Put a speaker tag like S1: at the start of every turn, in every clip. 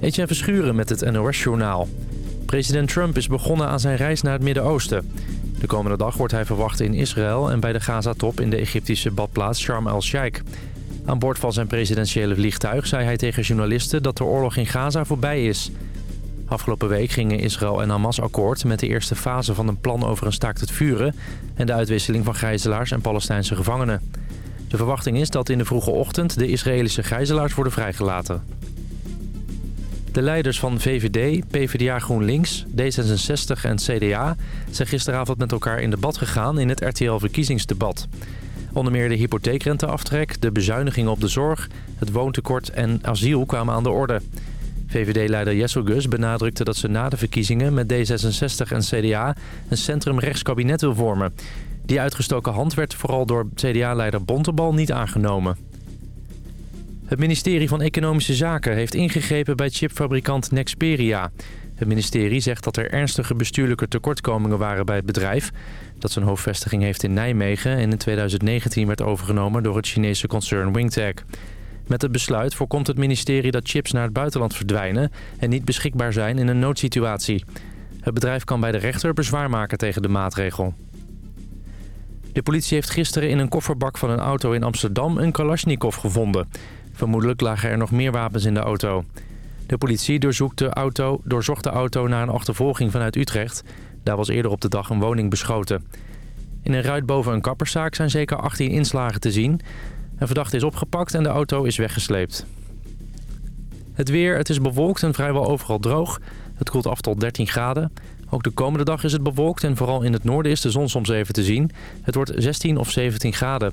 S1: Etienne Verschuren met het NOS-journaal. President Trump is begonnen aan zijn reis naar het Midden-Oosten. De komende dag wordt hij verwacht in Israël en bij de Gaza-top in de Egyptische badplaats Sharm el-Sheikh. Aan boord van zijn presidentiële vliegtuig zei hij tegen journalisten dat de oorlog in Gaza voorbij is. Afgelopen week gingen Israël en Hamas akkoord met de eerste fase van een plan over een staakt het vuren... en de uitwisseling van gijzelaars en Palestijnse gevangenen. De verwachting is dat in de vroege ochtend de Israëlische gijzelaars worden vrijgelaten. De leiders van VVD, PvdA GroenLinks, D66 en CDA... zijn gisteravond met elkaar in debat gegaan in het RTL-verkiezingsdebat. Onder meer de hypotheekrenteaftrek, de bezuinigingen op de zorg... het woontekort en asiel kwamen aan de orde. VVD-leider Jessel Gus benadrukte dat ze na de verkiezingen... met D66 en CDA een centrumrechtskabinet wil vormen. Die uitgestoken hand werd vooral door CDA-leider Bontebal niet aangenomen. Het ministerie van Economische Zaken heeft ingegrepen bij chipfabrikant Nexperia. Het ministerie zegt dat er ernstige bestuurlijke tekortkomingen waren bij het bedrijf... dat zijn hoofdvestiging heeft in Nijmegen en in 2019 werd overgenomen door het Chinese concern Wingtech. Met het besluit voorkomt het ministerie dat chips naar het buitenland verdwijnen... en niet beschikbaar zijn in een noodsituatie. Het bedrijf kan bij de rechter bezwaar maken tegen de maatregel. De politie heeft gisteren in een kofferbak van een auto in Amsterdam een Kalashnikov gevonden... Vermoedelijk lagen er nog meer wapens in de auto. De politie doorzoekt de auto, doorzocht de auto na een achtervolging vanuit Utrecht. Daar was eerder op de dag een woning beschoten. In een ruit boven een kapperszaak zijn zeker 18 inslagen te zien. Een verdachte is opgepakt en de auto is weggesleept. Het weer, het is bewolkt en vrijwel overal droog. Het koelt af tot 13 graden. Ook de komende dag is het bewolkt en vooral in het noorden is de zon soms even te zien. Het wordt 16 of 17 graden.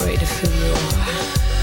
S2: afraid of who you are.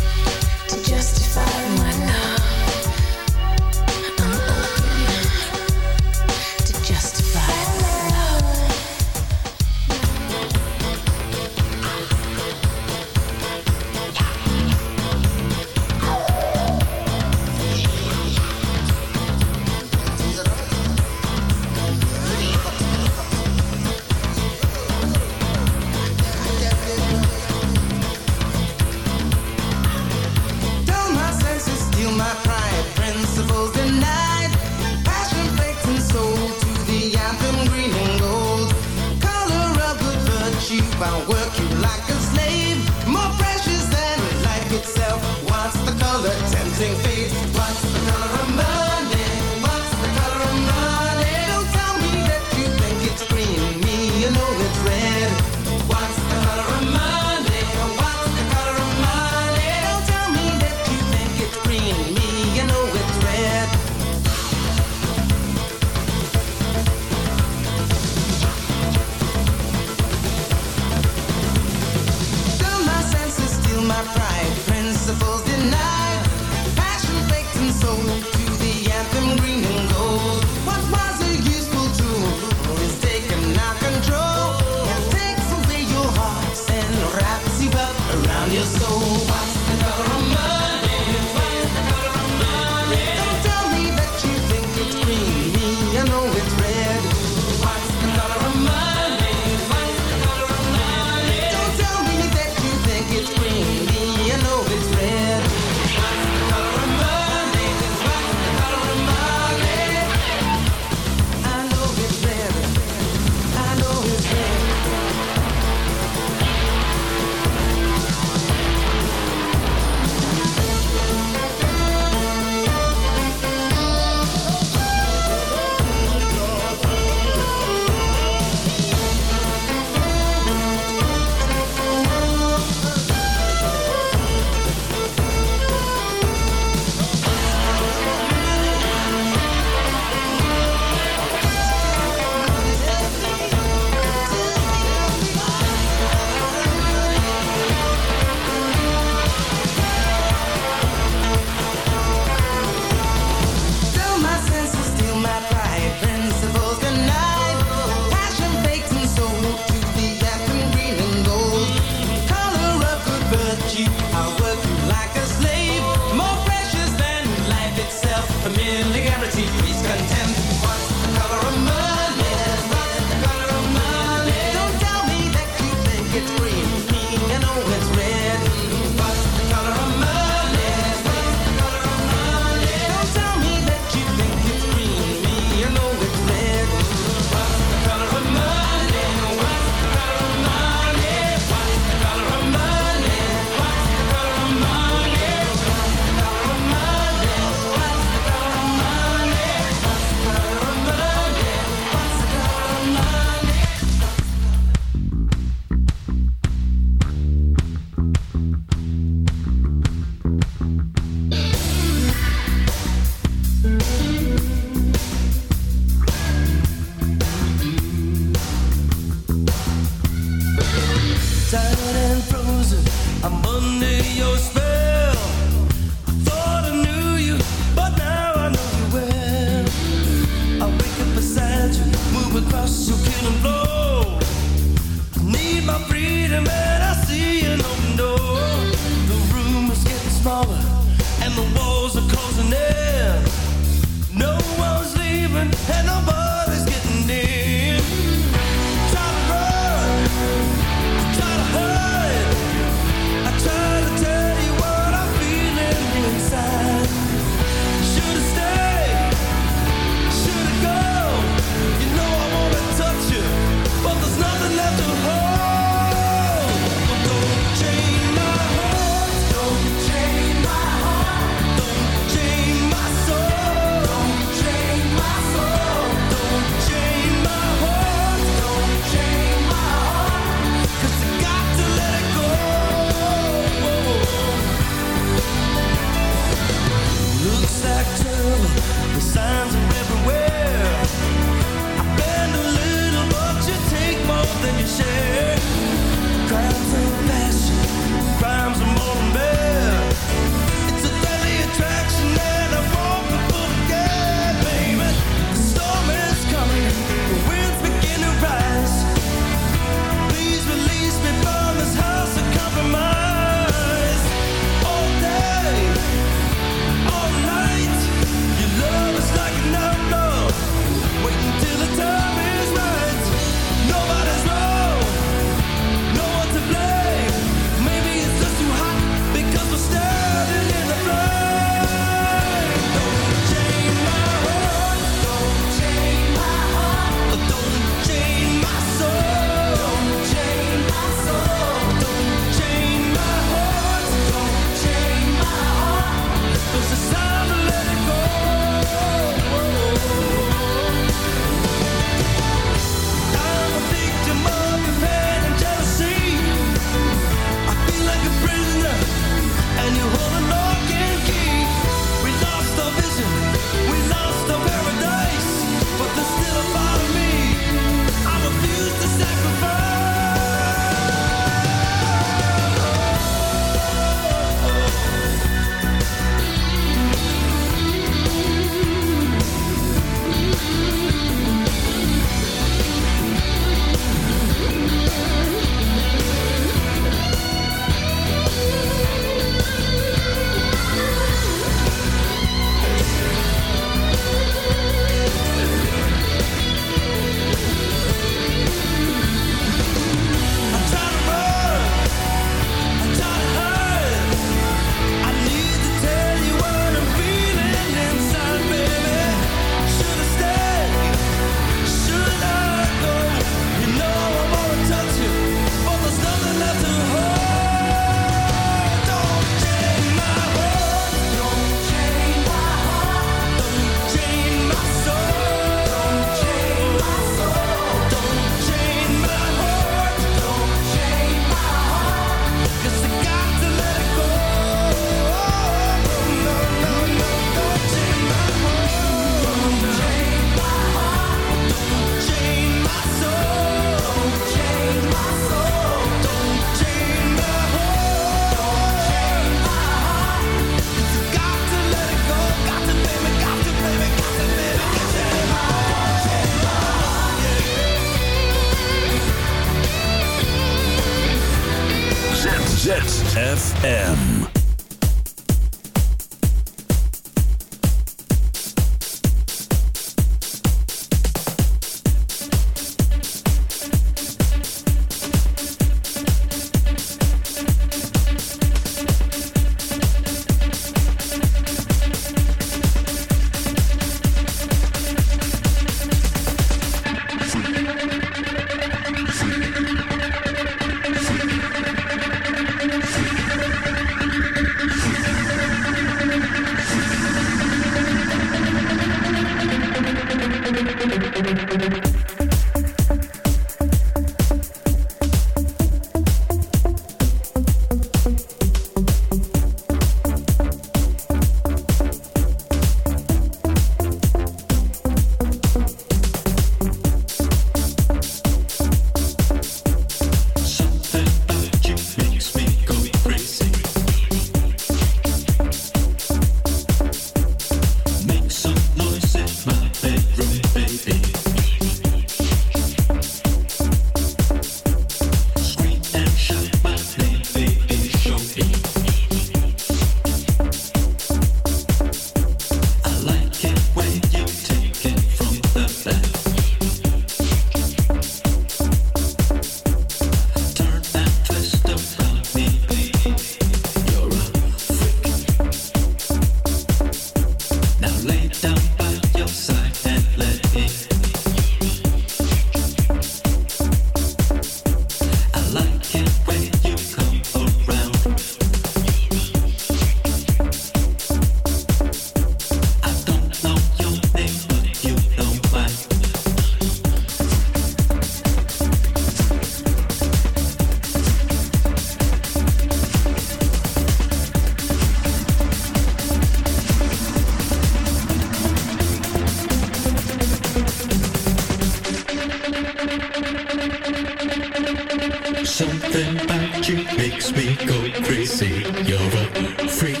S3: Something about you makes me go crazy. You're a freak.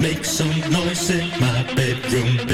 S3: Make some noise in my bedroom.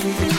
S4: Thank you.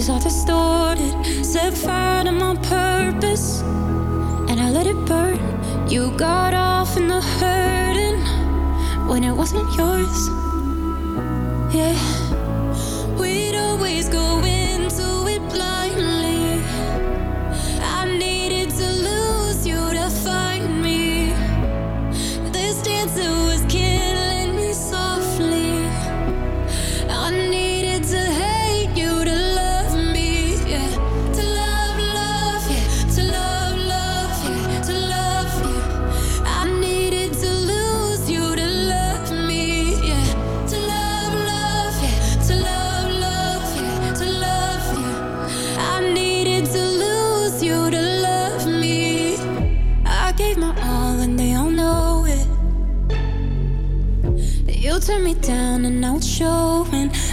S4: senses are distorted. Set fire to my purpose, and I let it burn. You got off in the hurting when it wasn't yours. Yeah.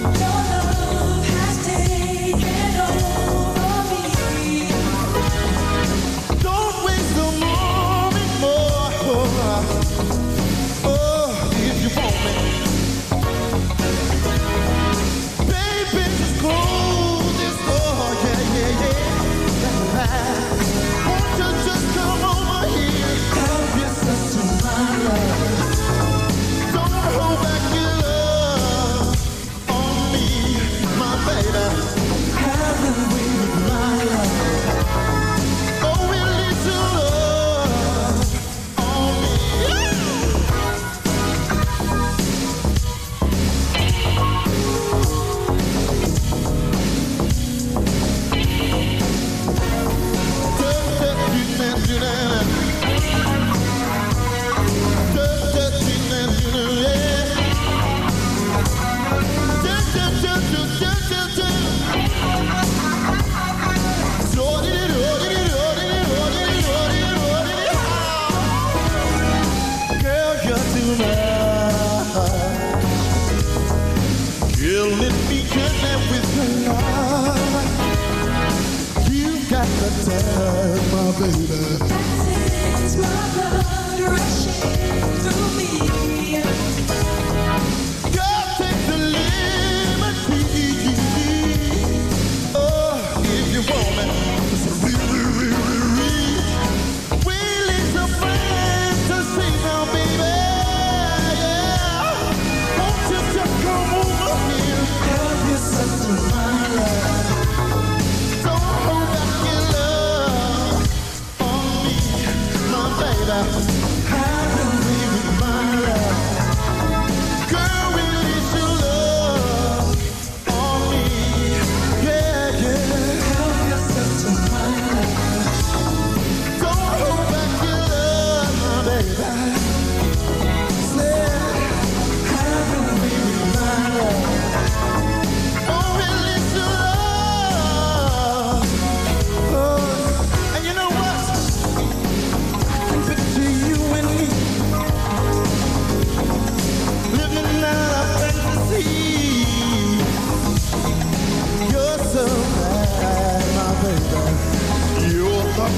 S5: Your love.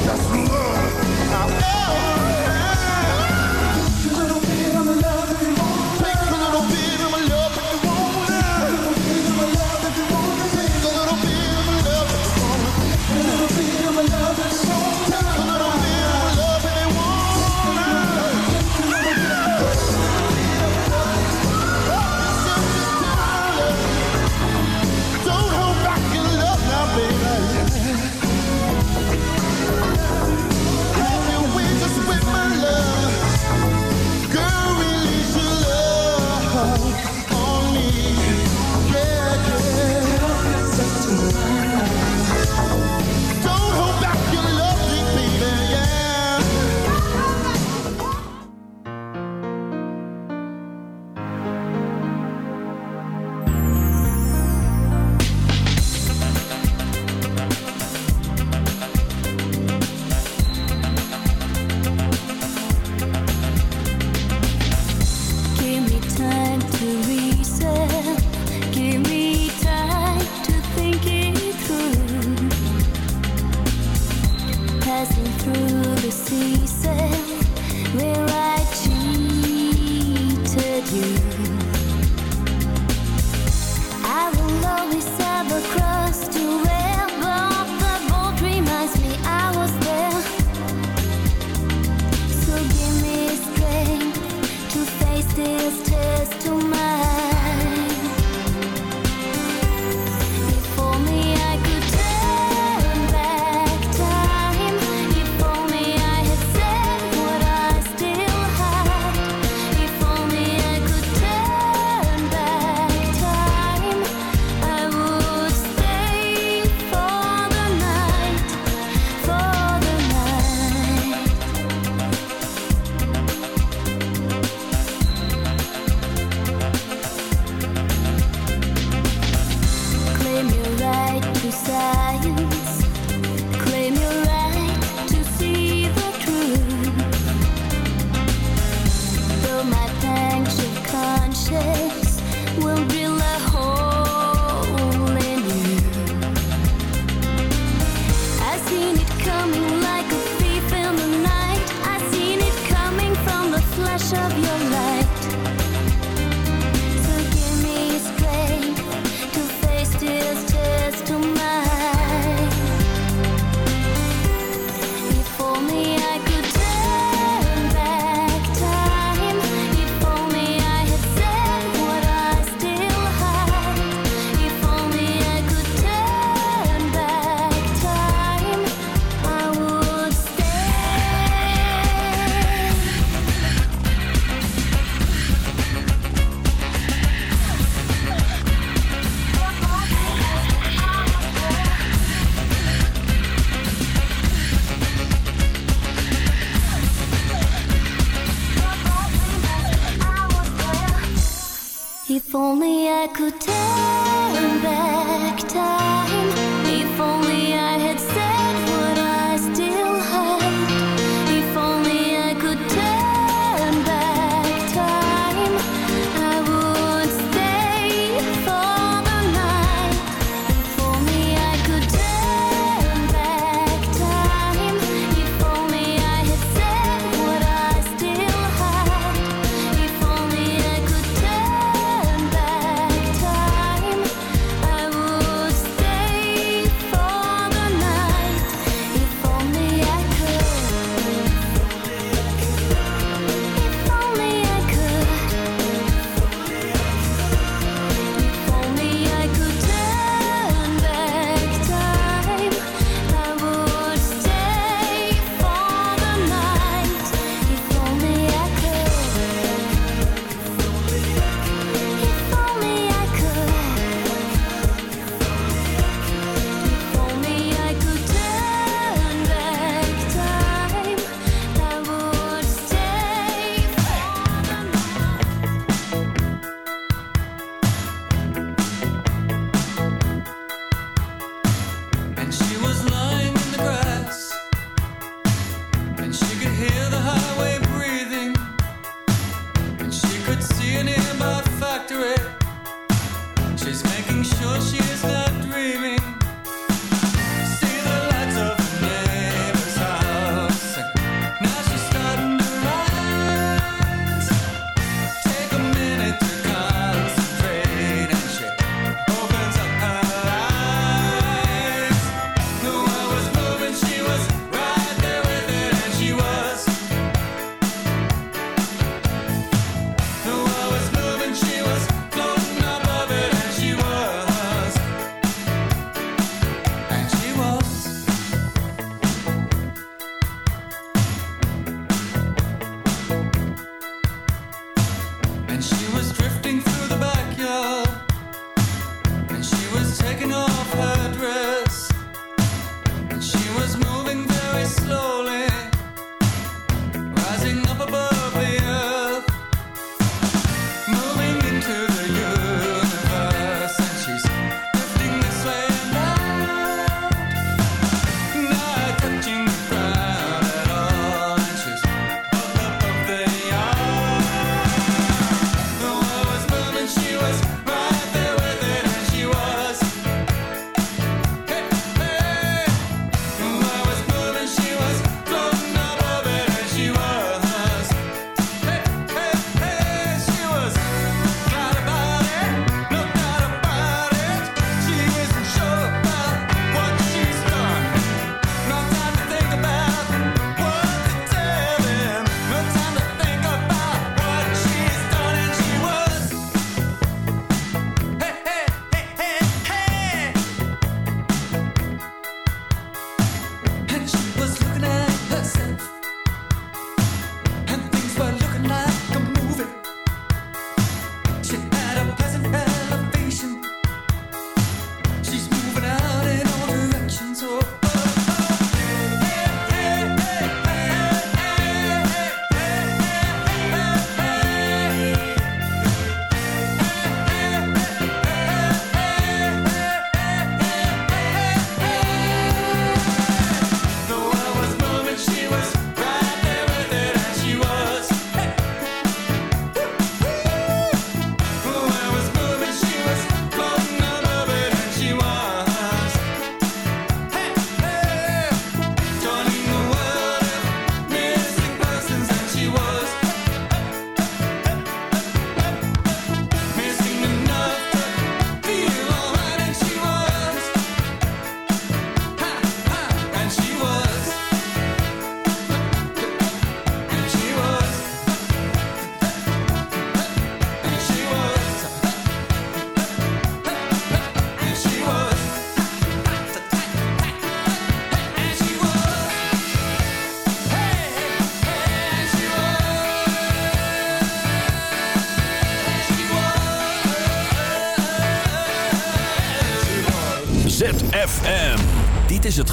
S5: just love. I love.